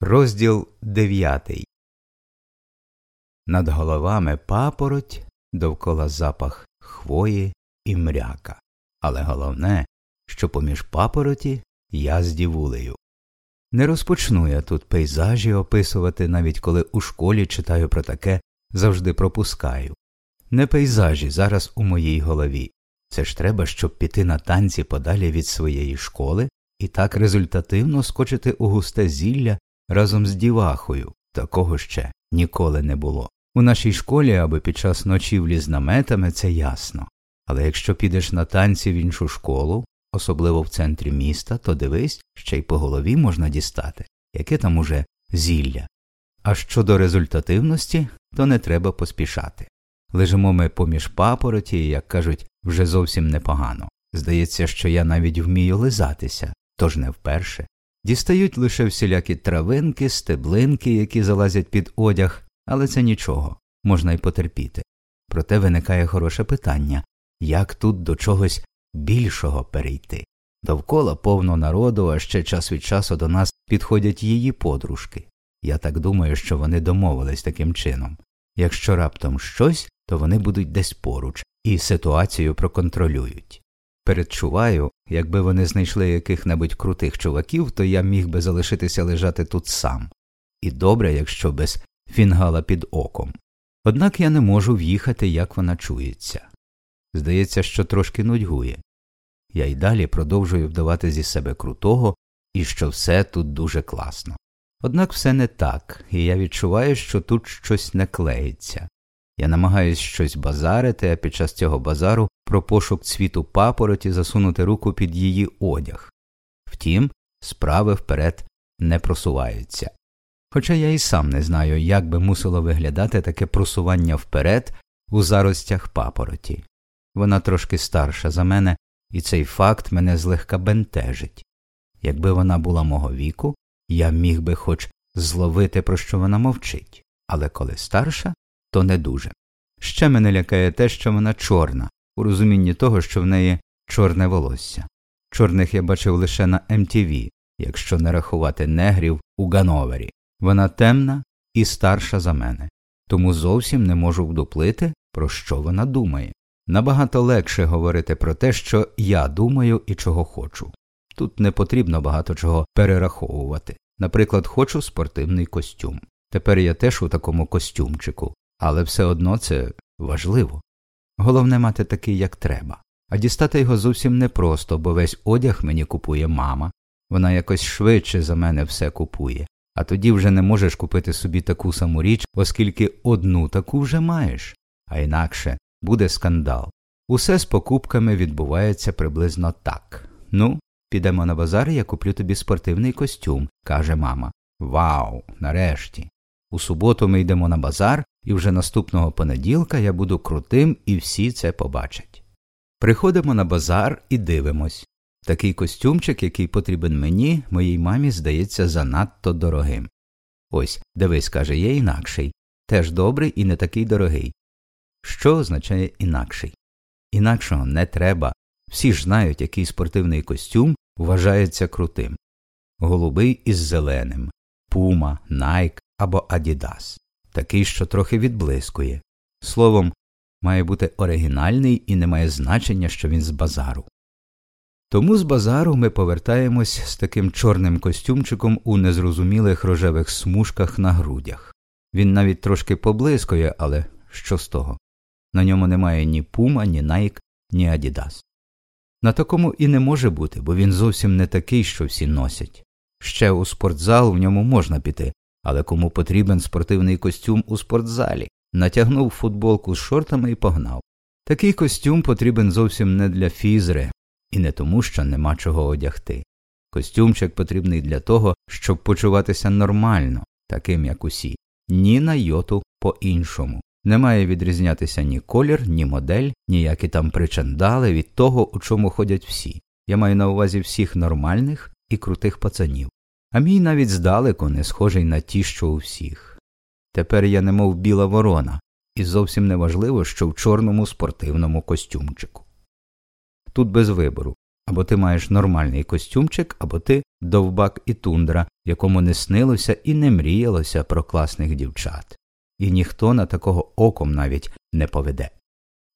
Розділ дев'ятий. Над головами папороть довкола запах хвої і мряка. Але головне, що поміж папороті я з дівулею. Не розпочну я тут пейзажі описувати, навіть коли у школі читаю про таке, завжди пропускаю. Не пейзажі зараз у моїй голові. Це ж треба, щоб піти на танці подалі від своєї школи і так результативно скочити у густе зілля разом з дівахою, такого ще ніколи не було. У нашій школі, аби під час ночівлі з наметами, це ясно. Але якщо підеш на танці в іншу школу, особливо в центрі міста, то дивись, ще й по голові можна дістати, яке там уже зілля. А щодо результативності, то не треба поспішати. Лежимо ми поміж папороті, як кажуть, вже зовсім непогано. Здається, що я навіть вмію лизатися, тож не вперше. Дістають лише всілякі травинки, стеблинки, які залазять під одяг, але це нічого, можна й потерпіти. Проте виникає хороше питання як тут до чогось більшого перейти. Довкола повно народу, а ще час від часу до нас підходять її подружки. Я так думаю, що вони домовились таким чином. Якщо раптом щось, то вони будуть десь поруч і ситуацію проконтролюють. Передчуваю, якби вони знайшли яких небудь крутих чуваків, то я міг би залишитися лежати тут сам. І добре, якщо без фінгала під оком. Однак я не можу в'їхати, як вона чується. Здається, що трошки нудьгує. Я й далі продовжую вдавати зі себе крутого і що все тут дуже класно. Однак все не так, і я відчуваю, що тут щось не клеїться. Я намагаюсь щось базарити, а під час цього базару про пошук цвіту папороті засунути руку під її одяг. Втім, справи вперед не просуваються. Хоча я і сам не знаю, як би мусило виглядати таке просування вперед у заростях папороті. Вона трошки старша за мене, і цей факт мене злегка бентежить. Якби вона була мого віку, я міг би хоч зловити, про що вона мовчить, але коли старша, то не дуже. Ще мене лякає те, що вона чорна, у розумінні того, що в неї чорне волосся. Чорних я бачив лише на МТВ, ем якщо не рахувати негрів у Гановері. Вона темна і старша за мене, тому зовсім не можу вдуплити, про що вона думає. Набагато легше говорити про те, що я думаю і чого хочу. Тут не потрібно багато чого перераховувати. Наприклад, хочу спортивний костюм. Тепер я теж у такому костюмчику, але все одно це важливо. Головне мати такий, як треба. А дістати його зовсім непросто, бо весь одяг мені купує мама. Вона якось швидше за мене все купує, а тоді вже не можеш купити собі таку саму річ, оскільки одну таку вже маєш, а інакше буде скандал. Усе з покупками відбувається приблизно так. Ну, підемо на базар, я куплю тобі спортивний костюм, каже мама. Вау, нарешті. У суботу ми йдемо на базар, і вже наступного понеділка я буду крутим, і всі це побачать. Приходимо на базар і дивимось. Такий костюмчик, який потрібен мені, моїй мамі здається занадто дорогим. Ось, дивись, каже, є інакший, теж добрий і не такий дорогий. Що означає інакший? Інакшого не треба. Всі ж знають, який спортивний костюм вважається крутим. Голубий із зеленим, пума, найк або адідас, такий, що трохи відблискує. Словом, має бути оригінальний і не має значення, що він з базару. Тому з базару ми повертаємось з таким чорним костюмчиком у незрозумілих рожевих смужках на грудях. Він навіть трошки поблискує, але що з того? На ньому немає ні пума, ні найк, ні адідас. На такому і не може бути, бо він зовсім не такий, що всі носять. Ще у спортзал в ньому можна піти, але кому потрібен спортивний костюм у спортзалі, натягнув футболку з шортами і погнав. Такий костюм потрібен зовсім не для фізри, і не тому, що нема чого одягти. Костюмчик потрібний для того, щоб почуватися нормально, таким як усі, ні на йоту по іншому. Не має відрізнятися ні колір, ні модель, ніякі там причандали від того, у чому ходять всі. Я маю на увазі всіх нормальних і крутих пацанів. А мій навіть здалеку не схожий на ті, що у всіх. Тепер я немов біла ворона, і зовсім не важливо, що в чорному спортивному костюмчику. Тут без вибору Або ти маєш нормальний костюмчик, або ти довбак і тундра, якому не снилося і не мріялося про класних дівчат. І ніхто на такого оком навіть не поведе.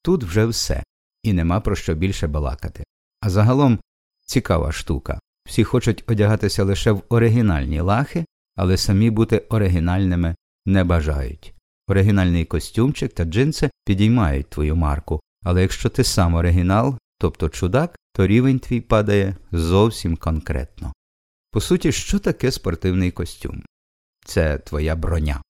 Тут вже все, і нема про що більше балакати. А загалом цікава штука всі хочуть одягатися лише в оригінальні лахи, але самі бути оригінальними не бажають. Оригінальний костюмчик та джинси підіймають твою марку, але якщо ти сам оригінал, тобто чудак, то рівень твій падає зовсім конкретно. По суті, що таке спортивний костюм? Це твоя броня.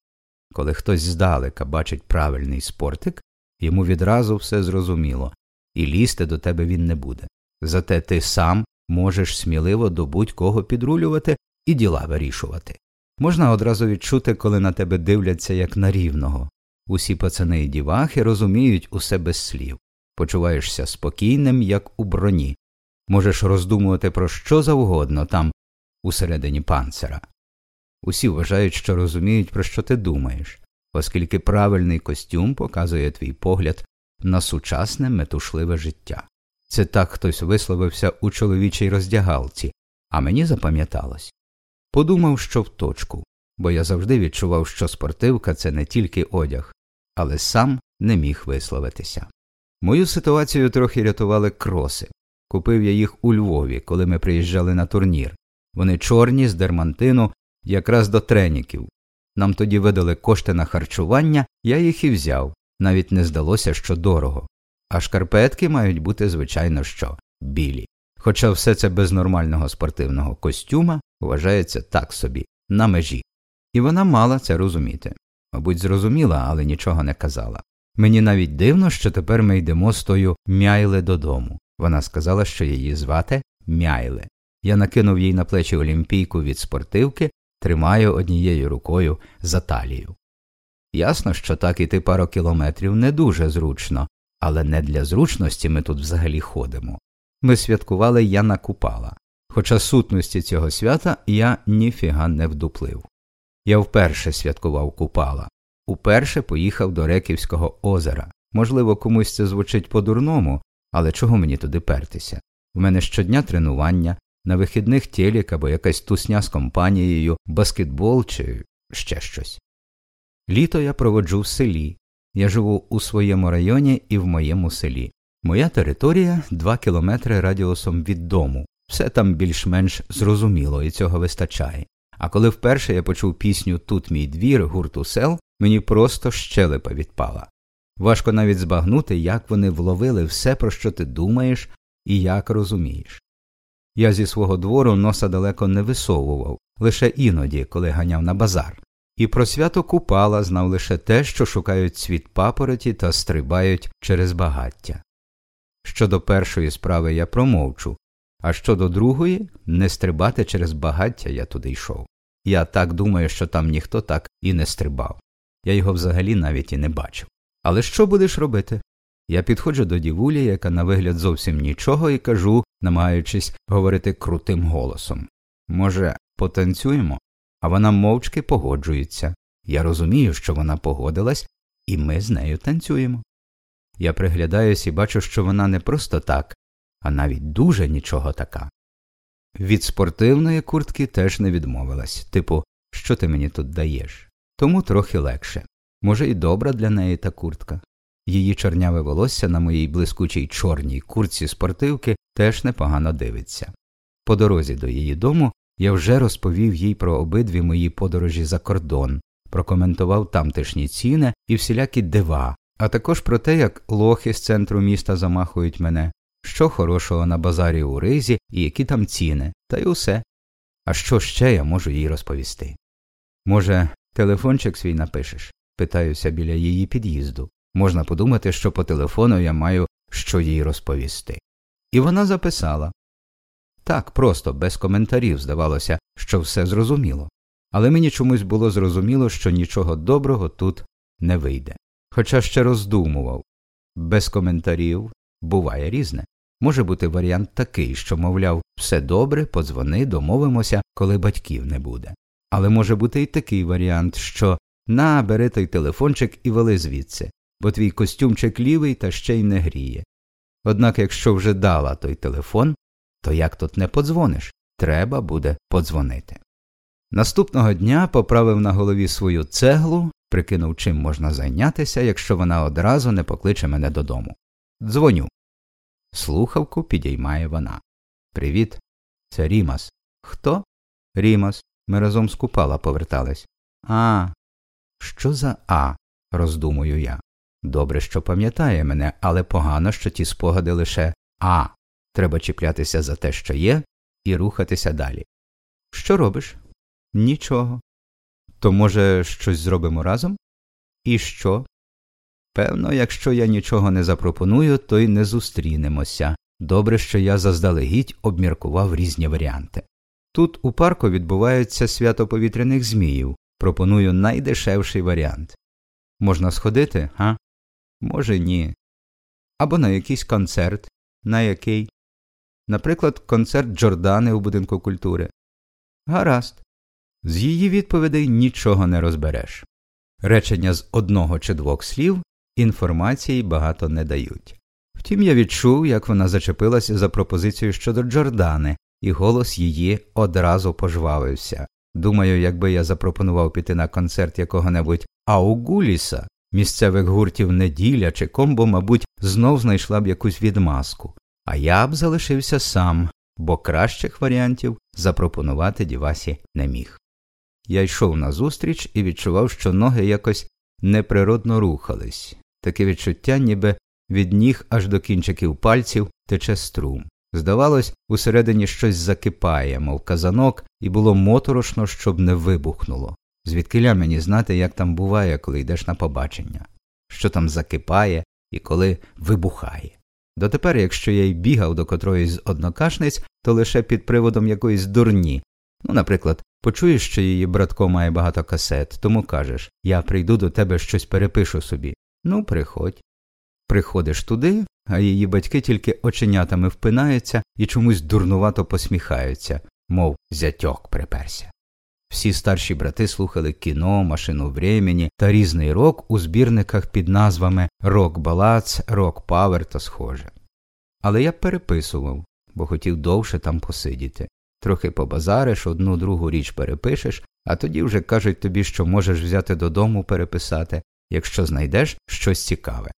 Коли хтось здалека бачить правильний спортик, йому відразу все зрозуміло, і лізти до тебе він не буде. Зате ти сам можеш сміливо до будь кого підрулювати і діла вирішувати. Можна одразу відчути, коли на тебе дивляться як на рівного. Усі пацани і дівахи розуміють усе без слів, почуваєшся спокійним, як у броні, можеш роздумувати про що завгодно там, усередині панцера. Усі вважають, що розуміють, про що ти думаєш, оскільки правильний костюм показує твій погляд на сучасне метушливе життя. Це так хтось висловився у чоловічій роздягалці, а мені запам'яталось. Подумав, що в точку, бо я завжди відчував, що спортивка це не тільки одяг, але сам не міг висловитися. Мою ситуацію трохи рятували кроси. Купив я їх у Львові, коли ми приїжджали на турнір. Вони чорні з дермантину, якраз до треніків. Нам тоді видали кошти на харчування, я їх і взяв, навіть не здалося, що дорого. А шкарпетки мають бути, звичайно, що білі. Хоча все це без нормального спортивного костюма вважається так собі, на межі. І вона мала це розуміти. Мабуть, зрозуміла, але нічого не казала. Мені навіть дивно, що тепер ми йдемо з тою Мяйле додому. Вона сказала, що її звати Мяйле. Я накинув їй на плечі олімпійку від спортивки, тримаю однією рукою за талію. Ясно, що так іти пару кілометрів не дуже зручно, але не для зручності ми тут взагалі ходимо. Ми святкували Яна Купала, хоча сутності цього свята я ніфіга не вдуплив. Я вперше святкував Купала, уперше поїхав до Реківського озера. Можливо, комусь це звучить по дурному, але чого мені туди пертися? У мене щодня тренування, на вихідних телік або якась тусня з компанією, баскетбол чи ще щось. Літо я проводжу в селі. Я живу у своєму районі і в моєму селі. Моя територія два кілометри радіусом від дому. Все там більш-менш зрозуміло і цього вистачає. А коли вперше я почув пісню Тут мій двір гурту сел, мені просто щелепа відпала. Важко навіть збагнути, як вони вловили все, про що ти думаєш і як розумієш. Я зі свого двору носа далеко не висовував, лише іноді, коли ганяв на базар, і про свято Купала знав лише те, що шукають цвіт папороті та стрибають через багаття. Щодо першої справи я промовчу, а щодо другої не стрибати через багаття я туди йшов. Я так думаю, що там ніхто так і не стрибав. Я його взагалі навіть і не бачив. Але що будеш робити? Я підходжу до дівулі, яка на вигляд зовсім нічого, і кажу, намагаючись говорити крутим голосом Може, потанцюємо? А вона мовчки погоджується. Я розумію, що вона погодилась, і ми з нею танцюємо. Я приглядаюсь і бачу, що вона не просто так, а навіть дуже нічого така. Від спортивної куртки теж не відмовилась типу, що ти мені тут даєш? Тому трохи легше. Може, і добра для неї та куртка. Її чорняве волосся на моїй блискучій чорній куртці спортивки теж непогано дивиться. По дорозі до її дому я вже розповів їй про обидві мої подорожі за кордон, прокоментував тамтешні ціни і всілякі дива, а також про те, як лохи з центру міста замахують мене, що хорошого на базарі у ризі і які там ціни, та й усе. А що ще я можу їй розповісти? Може, телефончик свій напишеш? питаюся біля її під'їзду. Можна подумати, що по телефону я маю що їй розповісти. І вона записала так просто, без коментарів, здавалося, що все зрозуміло, але мені чомусь було зрозуміло, що нічого доброго тут не вийде. Хоча ще роздумував без коментарів буває різне. Може бути варіант такий, що, мовляв, все добре, подзвони, домовимося, коли батьків не буде. Але може бути і такий варіант, що на, бери той телефончик і вели звідси, бо твій костюмчик лівий та ще й не гріє. Однак, якщо вже дала той телефон, то як тут не подзвониш? Треба буде подзвонити. Наступного дня поправив на голові свою цеглу, прикинув, чим можна зайнятися, якщо вона одразу не покличе мене додому. Дзвоню. Слухавку підіймає вона. Привіт. Це Рімас. Хто? Рімас. Ми разом з купала повертались. А. Що за А? роздумую я. Добре, що пам'ятає мене, але погано, що ті спогади лише А. Треба чіплятися за те, що є, і рухатися далі. Що робиш? Нічого. То, може, щось зробимо разом? І що? Певно, якщо я нічого не запропоную, то й не зустрінемося. Добре, що я заздалегідь обміркував різні варіанти. Тут у парку відбувається свято повітряних зміїв. Пропоную найдешевший варіант. Можна сходити, га? Може, ні. Або на якийсь концерт. На який? Наприклад, концерт Джордани у будинку культури. Гаразд. З її відповідей нічого не розбереш. Речення з одного чи двох слів інформації багато не дають. Втім, я відчув, як вона зачепилася за пропозицію щодо Джордани, і голос її одразу пожвавився. Думаю, якби я запропонував піти на концерт якого небудь Аугуліса, місцевих гуртів неділя чи комбо, мабуть, знов знайшла б якусь відмазку, а я б залишився сам, бо кращих варіантів запропонувати Дівасі не міг. Я йшов назустріч і відчував, що ноги якось неприродно рухались, таке відчуття, ніби від ніг аж до кінчиків пальців тече струм. Здавалось, усередині щось закипає, мов казанок, і було моторошно, щоб не вибухнуло. Звідкиля мені знати, як там буває, коли йдеш на побачення, що там закипає і коли вибухає. Дотепер, якщо я й бігав до котроїсь з однокашниць, то лише під приводом якоїсь дурні. Ну, наприклад, почуєш, що її братко має багато касет, тому кажеш я прийду до тебе щось перепишу собі. Ну, приходь. Приходиш туди, а її батьки тільки оченятами впинаються і чомусь дурнувато посміхаються, мов зятьок приперся. Всі старші брати слухали кіно, машину времені та різний рок у збірниках під назвами Рок Балац, Рок Павер та схоже. Але я переписував, бо хотів довше там посидіти. Трохи побазариш, одну другу річ перепишеш, а тоді вже кажуть тобі, що можеш взяти додому переписати, якщо знайдеш щось цікаве.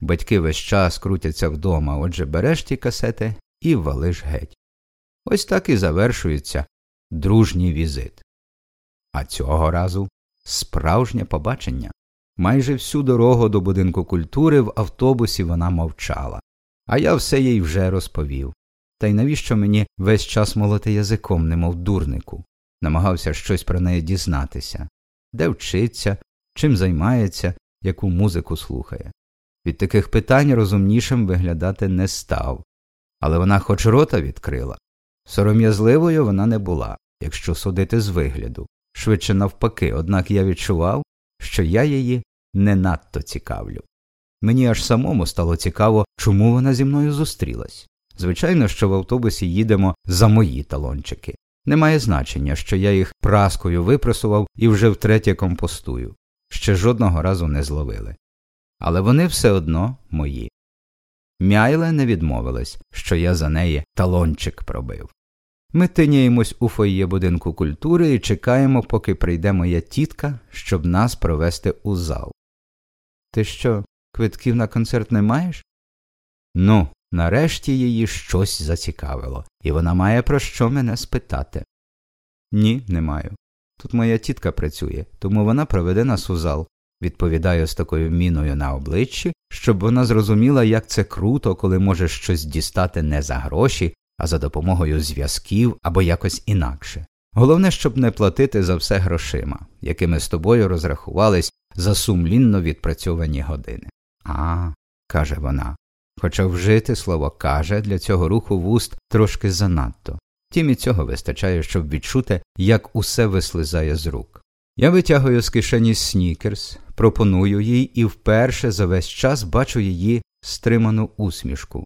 Батьки весь час крутяться вдома, отже береш ті касети і валиш геть. Ось так і завершується дружній візит. А цього разу справжнє побачення. Майже всю дорогу до будинку культури в автобусі вона мовчала, а я все їй вже розповів. Та й навіщо мені весь час молоти язиком, немов дурнику, намагався щось про неї дізнатися, де вчиться, чим займається, яку музику слухає. Від таких питань розумнішим виглядати не став, але вона хоч рота відкрила. Сором'язливою вона не була, якщо судити з вигляду швидше навпаки, однак я відчував, що я її не надто цікавлю. Мені аж самому стало цікаво, чому вона зі мною зустрілась. Звичайно, що в автобусі їдемо за мої талончики. Немає значення, що я їх праскою випресував і вже втретє компостую, ще жодного разу не зловили. Але вони все одно мої. Мяйле не відмовилась, що я за неї талончик пробив. Ми тиняємось у фоє будинку культури і чекаємо, поки прийде моя тітка, щоб нас провести у зал. Ти що, квитків на концерт не маєш? Ну, нарешті її щось зацікавило, і вона має про що мене спитати. Ні, не маю. Тут моя тітка працює, тому вона проведе нас у зал. Відповідаю з такою міною на обличчі, щоб вона зрозуміла, як це круто, коли можеш щось дістати не за гроші, а за допомогою зв'язків або якось інакше. Головне, щоб не платити за все грошима, якими з тобою розрахувались за сумлінно відпрацьовані години. А, каже вона. Хоча вжити слово каже для цього руху вуст трошки занадто, тім і цього вистачає, щоб відчути, як усе вислизає з рук. Я витягую з кишені снікерс, пропоную їй і вперше за весь час бачу її стриману усмішку.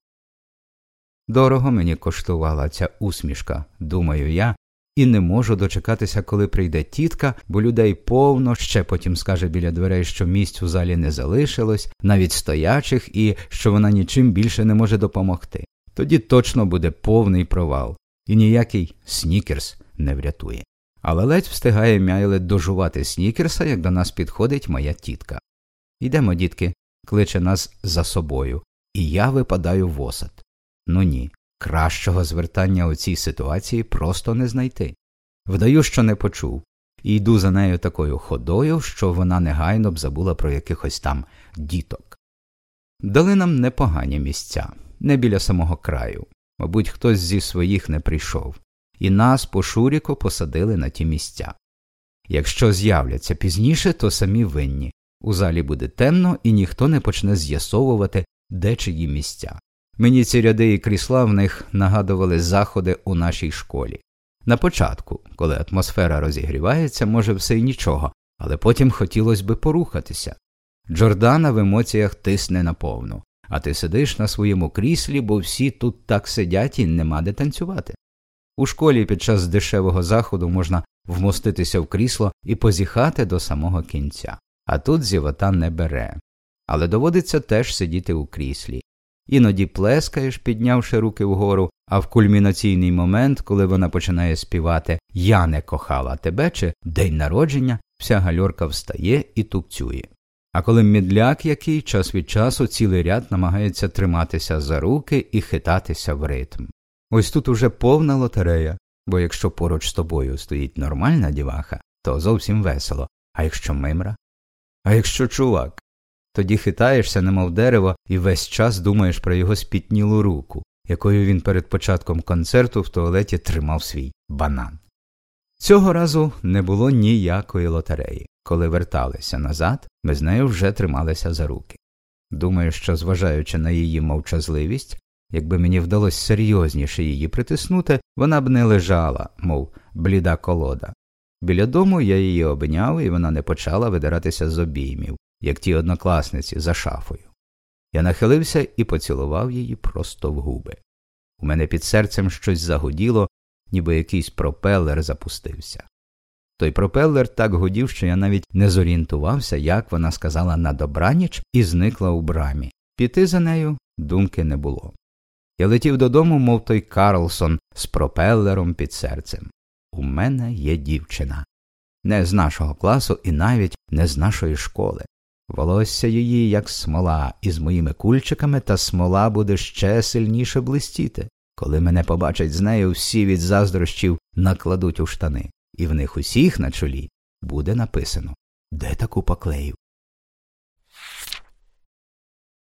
Дорого мені коштувала ця усмішка, думаю я, і не можу дочекатися, коли прийде тітка, бо людей повно, ще потім скаже біля дверей, що місць у залі не залишилось, навіть стоячих, і що вона нічим більше не може допомогти. Тоді точно буде повний провал, і ніякий снікерс не врятує. Але ледь встигає Мяйле дожувати снікерса, як до нас підходить моя тітка. Йдемо, дітки, кличе нас за собою, і я випадаю в осад. Ну ні, кращого звертання у цій ситуації просто не знайти. Вдаю, що не почув, і йду за нею такою ходою, що вона негайно б забула про якихось там діток. Дали нам непогані місця, не біля самого краю. Мабуть, хтось зі своїх не прийшов, і нас по Шуріку посадили на ті місця. Якщо з'являться пізніше, то самі винні. У залі буде темно, і ніхто не почне з'ясовувати, де чиї місця. Мені ці ряди і крісла в них нагадували заходи у нашій школі. На початку, коли атмосфера розігрівається, може все й нічого, але потім хотілося би порухатися. Джордана в емоціях тисне наповну, а ти сидиш на своєму кріслі, бо всі тут так сидять і нема де танцювати. У школі під час дешевого заходу можна вмоститися в крісло і позіхати до самого кінця, а тут зівота не бере. Але доводиться теж сидіти у кріслі. Іноді плескаєш, піднявши руки вгору, а в кульмінаційний момент, коли вона починає співати Я не кохала тебе чи День народження, вся гальорка встає і тупцює. А коли мідляк, який час від часу цілий ряд намагається триматися за руки і хитатися в ритм. Ось тут уже повна лотерея, бо якщо поруч з тобою стоїть нормальна діваха, то зовсім весело, а якщо мимра? А якщо чувак? Тоді хитаєшся, немов дерево, і весь час думаєш про його спітнілу руку, якою він перед початком концерту в туалеті тримав свій банан. Цього разу не було ніякої лотереї. Коли верталися назад, ми з нею вже трималися за руки. Думаю, що, зважаючи на її мовчазливість, якби мені вдалося серйозніше її притиснути, вона б не лежала, мов бліда колода. Біля дому я її обняв, і вона не почала видиратися з обіймів, як ті однокласниці за шафою. Я нахилився і поцілував її просто в губи. У мене під серцем щось загуділо, ніби якийсь пропелер запустився. Той пропелер так гудів, що я навіть не зорієнтувався, як вона сказала на добраніч і зникла у брамі. Піти за нею думки не було. Я летів додому, мов той Карлсон, з пропелером під серцем. У мене є дівчина. Не з нашого класу і навіть не з нашої школи. Волосся її, як смола, із моїми кульчиками, та смола буде ще сильніше блистіти. Коли мене побачать з нею, всі від заздрощів накладуть у штани, і в них усіх на чолі буде написано Де та купа?